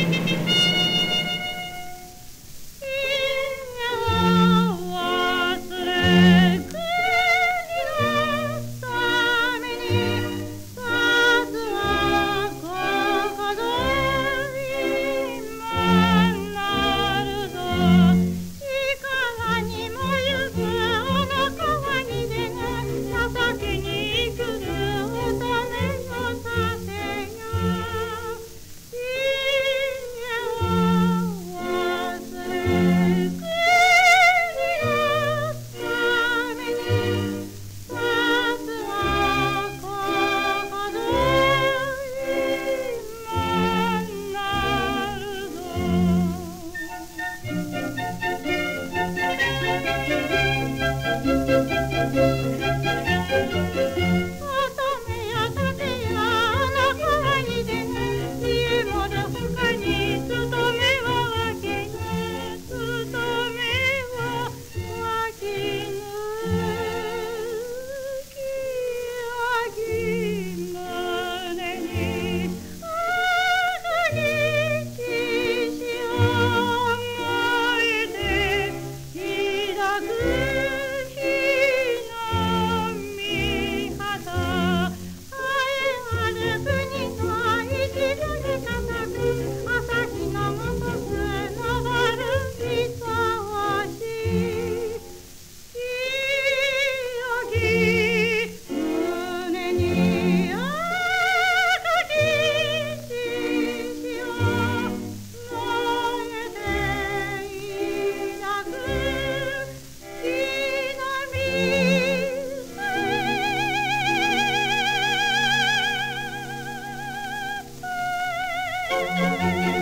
Música Thank you.